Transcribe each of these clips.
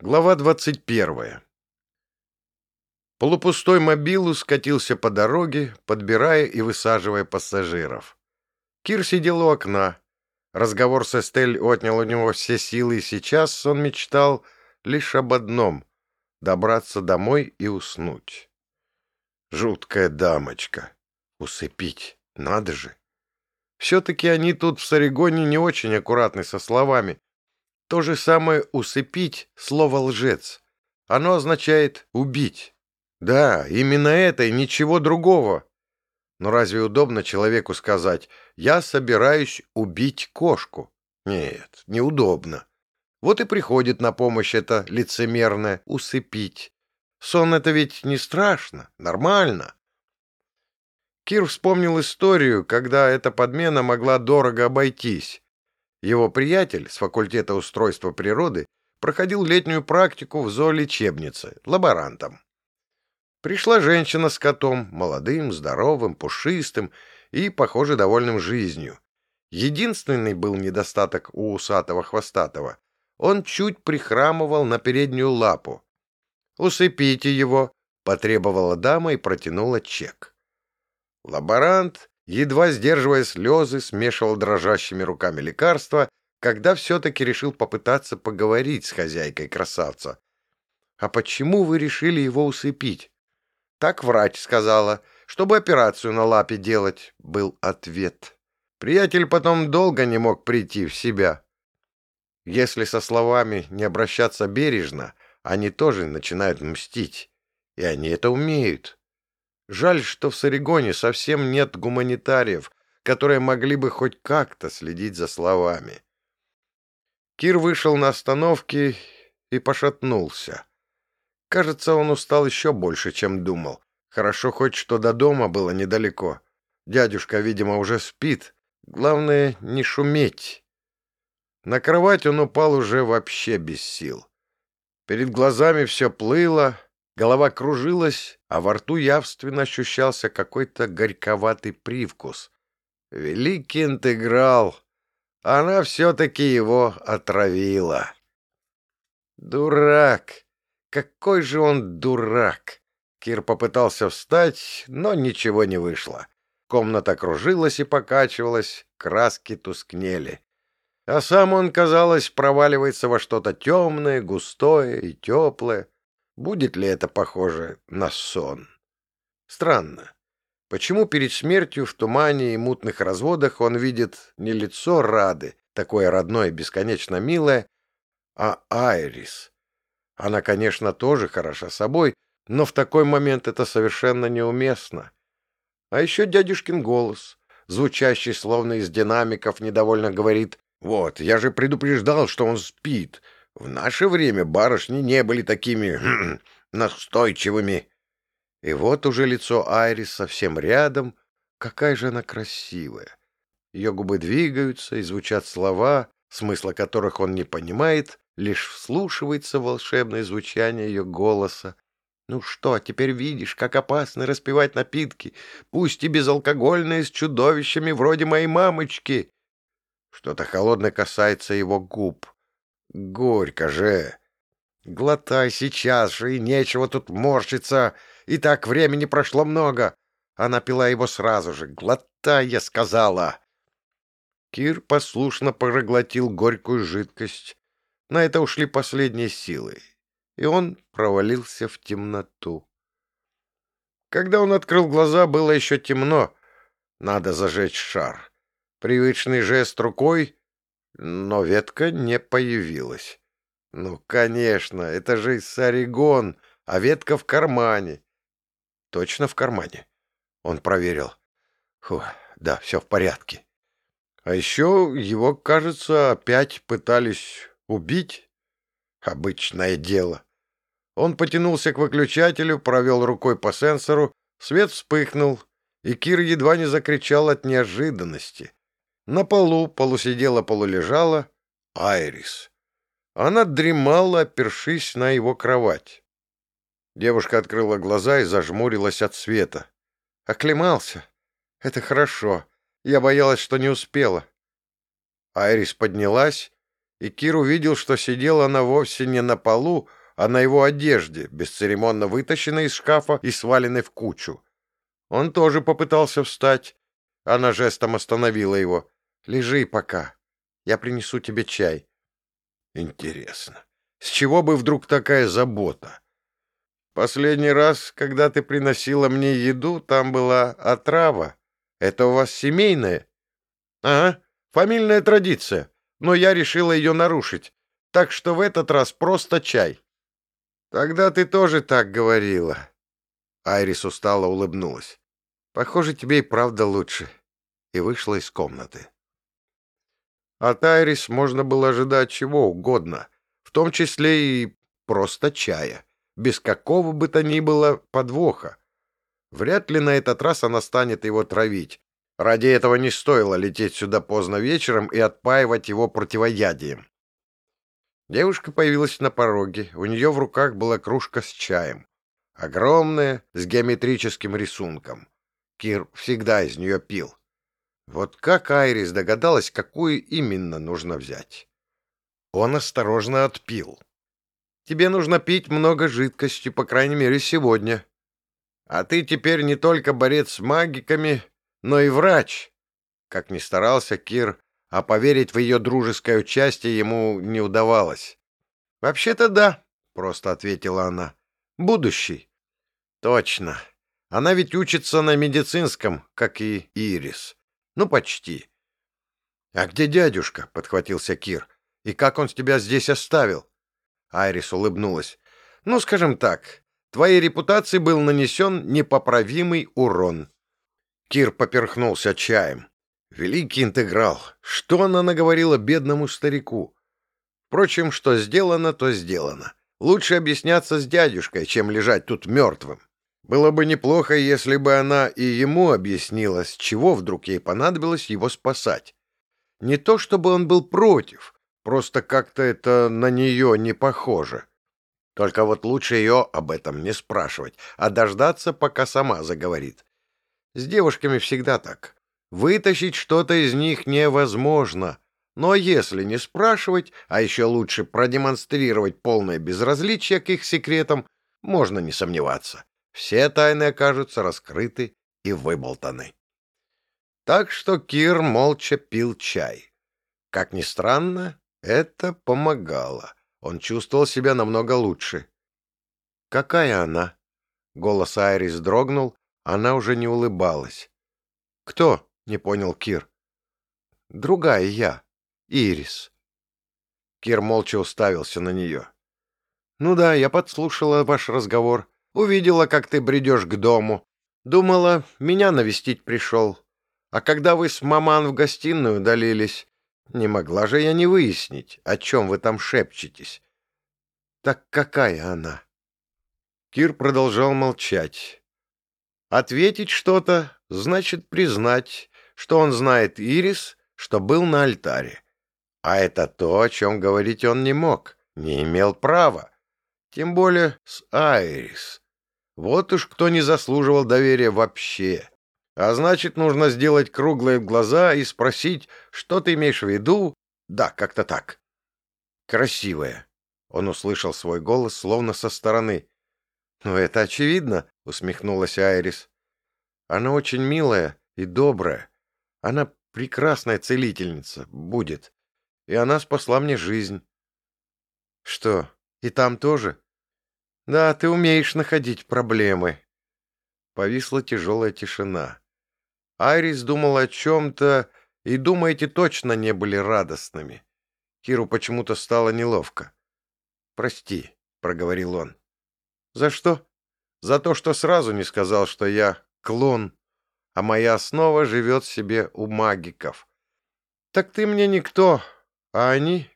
Глава 21. Полупустой мобилу скатился по дороге, подбирая и высаживая пассажиров. Кир сидел у окна. Разговор с Эстель отнял у него все силы, и сейчас он мечтал лишь об одном — добраться домой и уснуть. Жуткая дамочка. Усыпить. Надо же. Все-таки они тут в Сарегоне не очень аккуратны со словами. То же самое «усыпить» — слово «лжец». Оно означает «убить». Да, именно это и ничего другого. Но разве удобно человеку сказать «я собираюсь убить кошку»? Нет, неудобно. Вот и приходит на помощь это лицемерное «усыпить». Сон — это ведь не страшно, нормально. Кир вспомнил историю, когда эта подмена могла дорого обойтись. Его приятель с факультета устройства природы проходил летнюю практику в зоолечебнице, лаборантом. Пришла женщина с котом, молодым, здоровым, пушистым и, похоже, довольным жизнью. Единственный был недостаток у усатого-хвостатого. Он чуть прихрамывал на переднюю лапу. «Усыпите его», — потребовала дама и протянула чек. Лаборант едва сдерживая слезы, смешивал дрожащими руками лекарства, когда все-таки решил попытаться поговорить с хозяйкой красавца. «А почему вы решили его усыпить?» «Так врач сказала, чтобы операцию на лапе делать», — был ответ. Приятель потом долго не мог прийти в себя. Если со словами не обращаться бережно, они тоже начинают мстить. И они это умеют. Жаль, что в Сарегоне совсем нет гуманитариев, которые могли бы хоть как-то следить за словами. Кир вышел на остановке и пошатнулся. Кажется, он устал еще больше, чем думал. Хорошо хоть, что до дома было недалеко. Дядюшка, видимо, уже спит. Главное, не шуметь. На кровать он упал уже вообще без сил. Перед глазами все плыло, Голова кружилась, а во рту явственно ощущался какой-то горьковатый привкус. Великий интеграл! Она все-таки его отравила. Дурак! Какой же он дурак! Кир попытался встать, но ничего не вышло. Комната кружилась и покачивалась, краски тускнели. А сам он, казалось, проваливается во что-то темное, густое и теплое. Будет ли это похоже на сон? Странно. Почему перед смертью в тумане и мутных разводах он видит не лицо Рады, такое родное и бесконечно милое, а Айрис? Она, конечно, тоже хороша собой, но в такой момент это совершенно неуместно. А еще дядюшкин голос, звучащий словно из динамиков, недовольно говорит «Вот, я же предупреждал, что он спит. В наше время барышни не были такими настойчивыми. И вот уже лицо Айрис совсем рядом. Какая же она красивая! Ее губы двигаются, и звучат слова, смысла которых он не понимает, лишь вслушивается волшебное звучание ее голоса. «Ну что, теперь видишь, как опасно распивать напитки, пусть и безалкогольные, с чудовищами вроде моей мамочки!» Что-то холодное касается его губ. Горько же. Глотай сейчас же, и нечего тут морщиться. И так времени прошло много. Она пила его сразу же. Глотай, я сказала. Кир послушно проглотил горькую жидкость. На это ушли последние силы, и он провалился в темноту. Когда он открыл глаза, было еще темно. Надо зажечь шар. Привычный жест рукой, но ветка не появилась. Ну, конечно, это же Саригон, а ветка в кармане. Точно в кармане. Он проверил. Фу, да, все в порядке. А еще его, кажется, опять пытались убить. Обычное дело. Он потянулся к выключателю, провел рукой по сенсору, свет вспыхнул, и Кир едва не закричал от неожиданности. На полу полусидела-полулежала Айрис. Она дремала, опершись на его кровать. Девушка открыла глаза и зажмурилась от света. Оклемался. Это хорошо. Я боялась, что не успела. Айрис поднялась и Кир увидел, что сидела она вовсе не на полу, а на его одежде, бесцеремонно вытащенной из шкафа и сваленной в кучу. Он тоже попытался встать. Она жестом остановила его. «Лежи пока. Я принесу тебе чай». «Интересно, с чего бы вдруг такая забота?» «Последний раз, когда ты приносила мне еду, там была отрава. Это у вас семейное?» «Ага, фамильная традиция, но я решила ее нарушить, так что в этот раз просто чай». «Тогда ты тоже так говорила». Айрис устало улыбнулась. «Похоже, тебе и правда лучше». И вышла из комнаты. От Айрис можно было ожидать чего угодно, в том числе и просто чая, без какого бы то ни было подвоха. Вряд ли на этот раз она станет его травить. Ради этого не стоило лететь сюда поздно вечером и отпаивать его противоядием. Девушка появилась на пороге, у нее в руках была кружка с чаем. Огромная, с геометрическим рисунком. Кир всегда из нее пил. Вот как Айрис догадалась, какую именно нужно взять? Он осторожно отпил. «Тебе нужно пить много жидкости, по крайней мере, сегодня. А ты теперь не только борец с магиками, но и врач». Как ни старался Кир, а поверить в ее дружеское участие ему не удавалось. «Вообще-то да», — просто ответила она. «Будущий». «Точно. Она ведь учится на медицинском, как и Ирис. Ну, почти». «А где дядюшка?» — подхватился Кир. «И как он тебя здесь оставил?» Айрис улыбнулась. «Ну, скажем так, твоей репутации был нанесен непоправимый урон». Кир поперхнулся чаем. Великий интеграл. Что она наговорила бедному старику? Впрочем, что сделано, то сделано. Лучше объясняться с дядюшкой, чем лежать тут мертвым. Было бы неплохо, если бы она и ему объяснила, с чего вдруг ей понадобилось его спасать. Не то чтобы он был против, просто как-то это на нее не похоже. Только вот лучше ее об этом не спрашивать, а дождаться, пока сама заговорит. С девушками всегда так. Вытащить что-то из них невозможно. Но если не спрашивать, а еще лучше продемонстрировать полное безразличие к их секретам, можно не сомневаться. Все тайны окажутся раскрыты и выболтаны. Так что Кир молча пил чай. Как ни странно, это помогало. Он чувствовал себя намного лучше. «Какая она?» Голос Айрис дрогнул, она уже не улыбалась. «Кто?» не понял Кир. Другая я, Ирис. Кир молча уставился на нее. Ну да, я подслушала ваш разговор. Увидела, как ты бредешь к дому. Думала, меня навестить пришел. А когда вы с маман в гостиную удалились, не могла же я не выяснить, о чем вы там шепчетесь. Так какая она? Кир продолжал молчать. Ответить что-то значит признать, что он знает Ирис, что был на альтаре. А это то, о чем говорить он не мог, не имел права. Тем более с Айрис. Вот уж кто не заслуживал доверия вообще. А значит, нужно сделать круглые глаза и спросить, что ты имеешь в виду? Да, как-то так. Красивая. Он услышал свой голос словно со стороны. «Ну, это очевидно», — усмехнулась Айрис. «Она очень милая и добрая. Она прекрасная целительница, будет. И она спасла мне жизнь. Что, и там тоже? Да, ты умеешь находить проблемы. Повисла тяжелая тишина. Айрис думал о чем-то, и думы точно не были радостными. Киру почему-то стало неловко. «Прости», — проговорил он. «За что?» «За то, что сразу не сказал, что я клон а моя основа живет себе у магиков. Так ты мне никто, а они?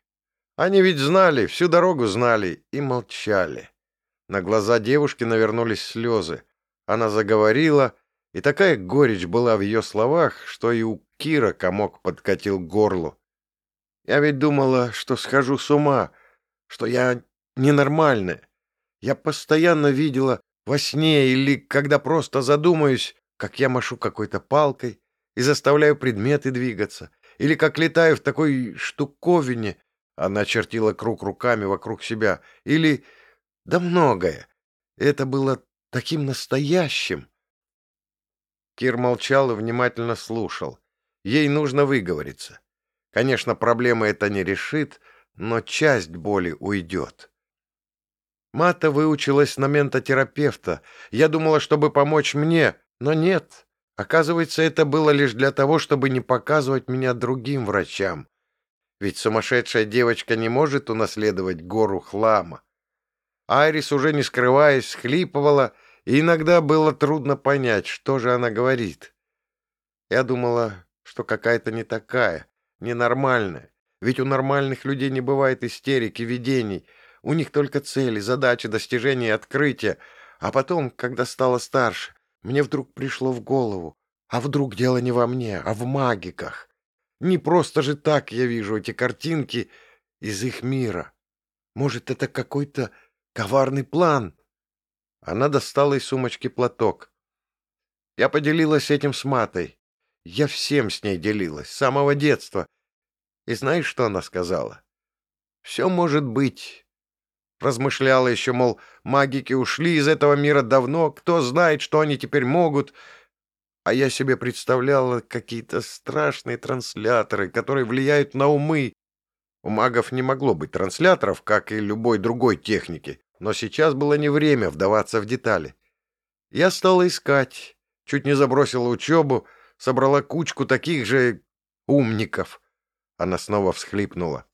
Они ведь знали, всю дорогу знали и молчали. На глаза девушки навернулись слезы. Она заговорила, и такая горечь была в ее словах, что и у Кира комок подкатил к горлу. Я ведь думала, что схожу с ума, что я ненормальная. Я постоянно видела во сне или когда просто задумаюсь, как я машу какой-то палкой и заставляю предметы двигаться, или как летаю в такой штуковине, Она чертила круг руками вокруг себя. Или... Да многое. Это было таким настоящим. Кир молчал и внимательно слушал. Ей нужно выговориться. Конечно, проблема это не решит, но часть боли уйдет. Мата выучилась на ментотерапевта. Я думала, чтобы помочь мне, но нет. Оказывается, это было лишь для того, чтобы не показывать меня другим врачам. Ведь сумасшедшая девочка не может унаследовать гору хлама. Айрис, уже не скрываясь, схлипывала, и иногда было трудно понять, что же она говорит. Я думала, что какая-то не такая, ненормальная. Ведь у нормальных людей не бывает истерики, видений. У них только цели, задачи, достижения открытия. А потом, когда стала старше, мне вдруг пришло в голову. А вдруг дело не во мне, а в магиках? Не просто же так я вижу эти картинки из их мира. Может, это какой-то коварный план? Она достала из сумочки платок. Я поделилась этим с Матой. Я всем с ней делилась, с самого детства. И знаешь, что она сказала? «Все может быть». Размышляла еще, мол, магики ушли из этого мира давно, кто знает, что они теперь могут. А я себе представляла какие-то страшные трансляторы, которые влияют на умы. У магов не могло быть трансляторов, как и любой другой техники, но сейчас было не время вдаваться в детали. Я стала искать, чуть не забросила учебу, собрала кучку таких же умников. Она снова всхлипнула.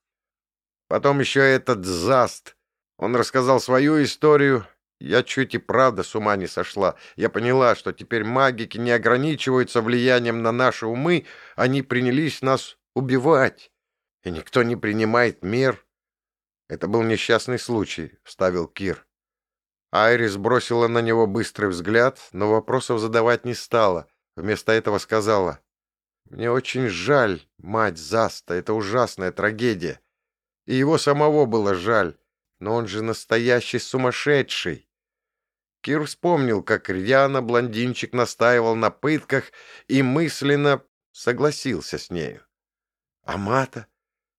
Потом еще этот Заст. Он рассказал свою историю. Я чуть и правда с ума не сошла. Я поняла, что теперь магики не ограничиваются влиянием на наши умы, они принялись нас убивать. И никто не принимает мер. Это был несчастный случай, — вставил Кир. Айрис бросила на него быстрый взгляд, но вопросов задавать не стала. Вместо этого сказала — мне очень жаль, мать Заста, это ужасная трагедия. И его самого было жаль, но он же настоящий сумасшедший. Кир вспомнил, как рьяно блондинчик настаивал на пытках и мысленно согласился с нею. А Мата?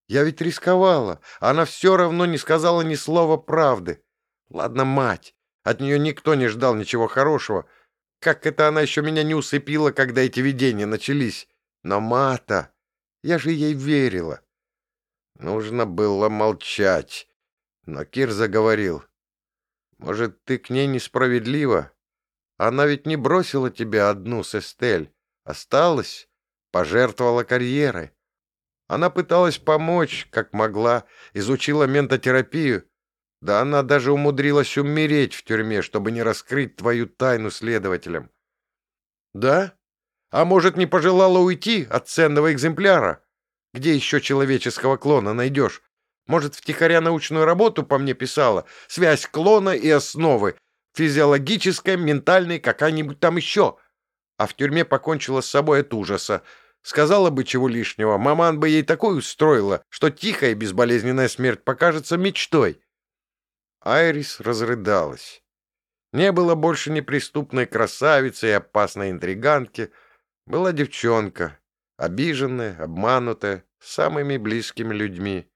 Я ведь рисковала. Она все равно не сказала ни слова правды. Ладно, мать. От нее никто не ждал ничего хорошего. Как это она еще меня не усыпила, когда эти видения начались? Но Мата... Я же ей верила. Нужно было молчать. Но Кир заговорил. Может, ты к ней несправедлива? Она ведь не бросила тебя одну с Эстель. Осталась, пожертвовала карьерой. Она пыталась помочь, как могла, изучила ментотерапию. Да она даже умудрилась умереть в тюрьме, чтобы не раскрыть твою тайну следователям. Да? А может, не пожелала уйти от ценного экземпляра? Где еще человеческого клона найдешь? Может, втихаря научную работу по мне писала? Связь клона и основы. Физиологическая, ментальная, какая-нибудь там еще. А в тюрьме покончила с собой от ужаса. Сказала бы чего лишнего, маман бы ей такой устроила, что тихая безболезненная смерть покажется мечтой. Айрис разрыдалась. Не было больше неприступной красавицы и опасной интриганки — была девчонка, обиженная, обманутая, самыми близкими людьми.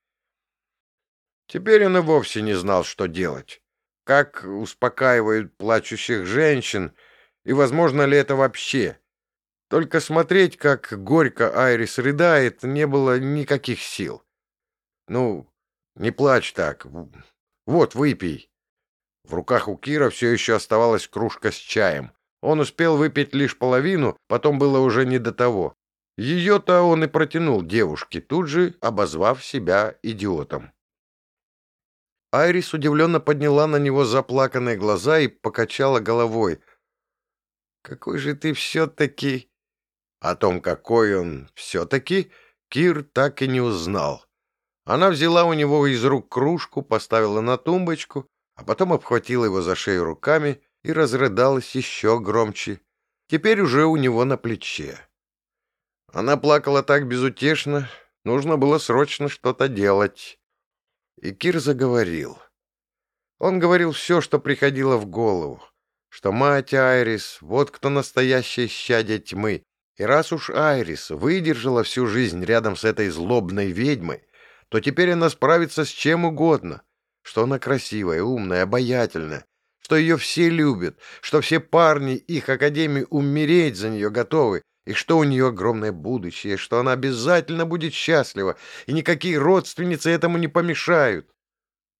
Теперь он и вовсе не знал, что делать. Как успокаивают плачущих женщин, и возможно ли это вообще? Только смотреть, как горько Айрис рыдает, не было никаких сил. Ну, не плачь так. Вот, выпей. В руках у Кира все еще оставалась кружка с чаем. Он успел выпить лишь половину, потом было уже не до того. Ее-то он и протянул девушке, тут же обозвав себя идиотом. Айрис удивленно подняла на него заплаканные глаза и покачала головой. «Какой же ты все-таки...» О том, какой он все-таки, Кир так и не узнал. Она взяла у него из рук кружку, поставила на тумбочку, а потом обхватила его за шею руками и разрыдалась еще громче, теперь уже у него на плече. Она плакала так безутешно, нужно было срочно что-то делать. И Кир заговорил. Он говорил все, что приходило в голову, что мать Айрис — вот кто настоящая щадя тьмы, и раз уж Айрис выдержала всю жизнь рядом с этой злобной ведьмой, то теперь она справится с чем угодно, что она красивая, умная, обаятельная, что ее все любят, что все парни их академии умереть за нее готовы, и что у нее огромное будущее, что она обязательно будет счастлива, и никакие родственницы этому не помешают.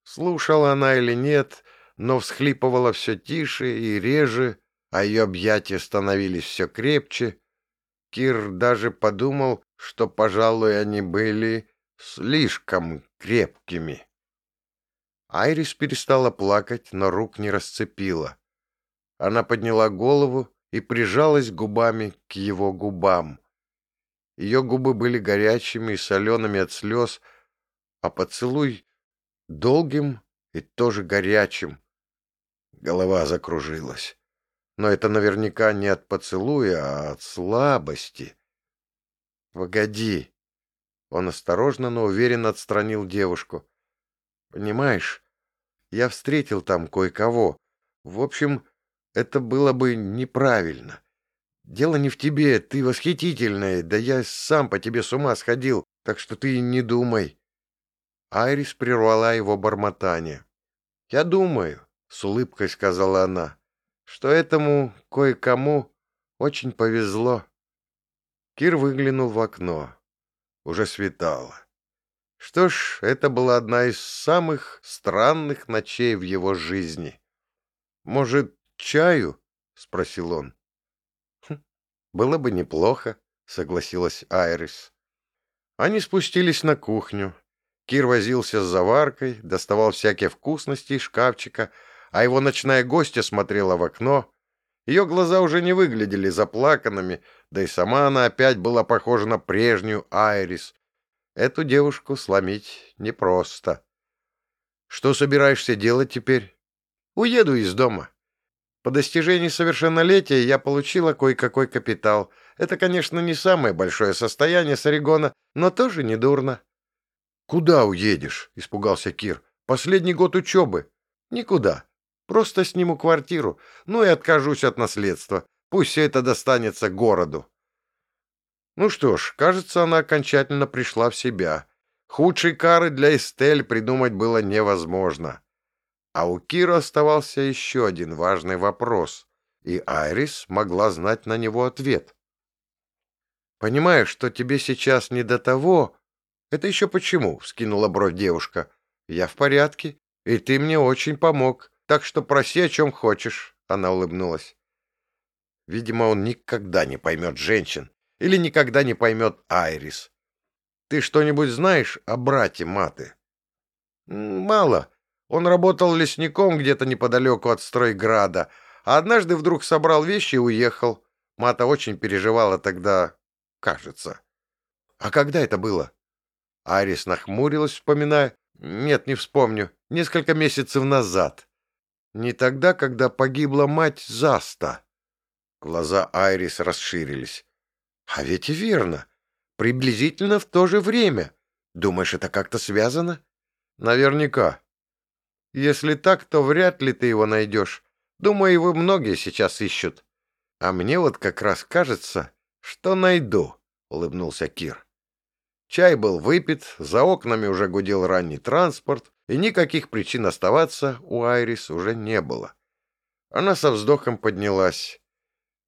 Слушала она или нет, но всхлипывала все тише и реже, а ее объятия становились все крепче. Кир даже подумал, что, пожалуй, они были слишком крепкими. Айрис перестала плакать, но рук не расцепила. Она подняла голову и прижалась губами к его губам. Ее губы были горячими и солеными от слез, а поцелуй долгим и тоже горячим. Голова закружилась. Но это наверняка не от поцелуя, а от слабости. «Погоди!» Он осторожно, но уверенно отстранил девушку. «Понимаешь, я встретил там кое-кого. В общем, это было бы неправильно. Дело не в тебе, ты восхитительная, да я сам по тебе с ума сходил, так что ты не думай». Айрис прервала его бормотание. «Я думаю, с улыбкой сказала она, что этому кое-кому очень повезло. Кир выглянул в окно. Уже светало. Что ж, это была одна из самых странных ночей в его жизни. «Может, чаю?» — спросил он. «Хм, «Было бы неплохо», — согласилась Айрис. Они спустились на кухню. Кир возился с заваркой, доставал всякие вкусности из шкафчика, а его ночная гостья смотрела в окно. Ее глаза уже не выглядели заплаканными, да и сама она опять была похожа на прежнюю Айрис. Эту девушку сломить непросто. «Что собираешься делать теперь?» «Уеду из дома. По достижении совершеннолетия я получила кое-какой капитал. Это, конечно, не самое большое состояние с Орегона, но тоже не дурно». «Куда уедешь?» — испугался Кир. «Последний год учебы». «Никуда. Просто сниму квартиру, ну и откажусь от наследства. Пусть все это достанется городу. Ну что ж, кажется, она окончательно пришла в себя. Худшей кары для Эстель придумать было невозможно. А у Кира оставался еще один важный вопрос, и Айрис могла знать на него ответ. «Понимаешь, что тебе сейчас не до того...» «Это еще почему?» — вскинула бровь девушка. «Я в порядке, и ты мне очень помог так что проси, о чем хочешь», — она улыбнулась. Видимо, он никогда не поймет женщин или никогда не поймет Айрис. «Ты что-нибудь знаешь о брате Маты?» «Мало. Он работал лесником где-то неподалеку от Стройграда, а однажды вдруг собрал вещи и уехал. Мата очень переживала тогда, кажется». «А когда это было?» Айрис нахмурилась, вспоминая. «Нет, не вспомню. Несколько месяцев назад». Не тогда, когда погибла мать Заста. Глаза Айрис расширились. А ведь и верно. Приблизительно в то же время. Думаешь, это как-то связано? Наверняка. Если так, то вряд ли ты его найдешь. Думаю, его многие сейчас ищут. А мне вот как раз кажется, что найду, — улыбнулся Кир. Чай был выпит, за окнами уже гудел ранний транспорт, и никаких причин оставаться у Айрис уже не было. Она со вздохом поднялась.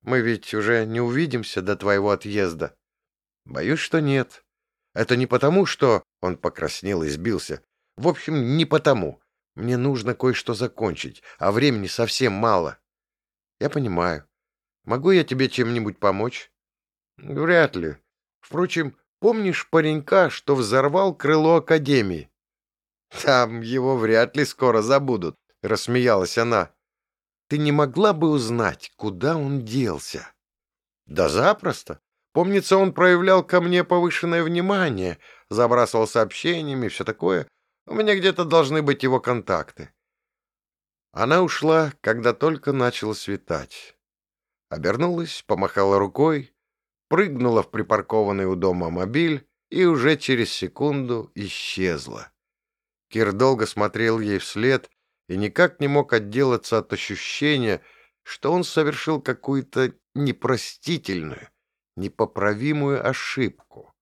«Мы ведь уже не увидимся до твоего отъезда». «Боюсь, что нет. Это не потому, что...» Он покраснел и сбился. «В общем, не потому. Мне нужно кое-что закончить, а времени совсем мало». «Я понимаю. Могу я тебе чем-нибудь помочь?» «Вряд ли. Впрочем, помнишь паренька, что взорвал крыло Академии?» «Там его вряд ли скоро забудут», — рассмеялась она. «Ты не могла бы узнать, куда он делся?» «Да запросто. Помнится, он проявлял ко мне повышенное внимание, забрасывал сообщениями, все такое. У меня где-то должны быть его контакты». Она ушла, когда только начало светать. Обернулась, помахала рукой, прыгнула в припаркованный у дома мобиль и уже через секунду исчезла. Кир долго смотрел ей вслед и никак не мог отделаться от ощущения, что он совершил какую-то непростительную, непоправимую ошибку.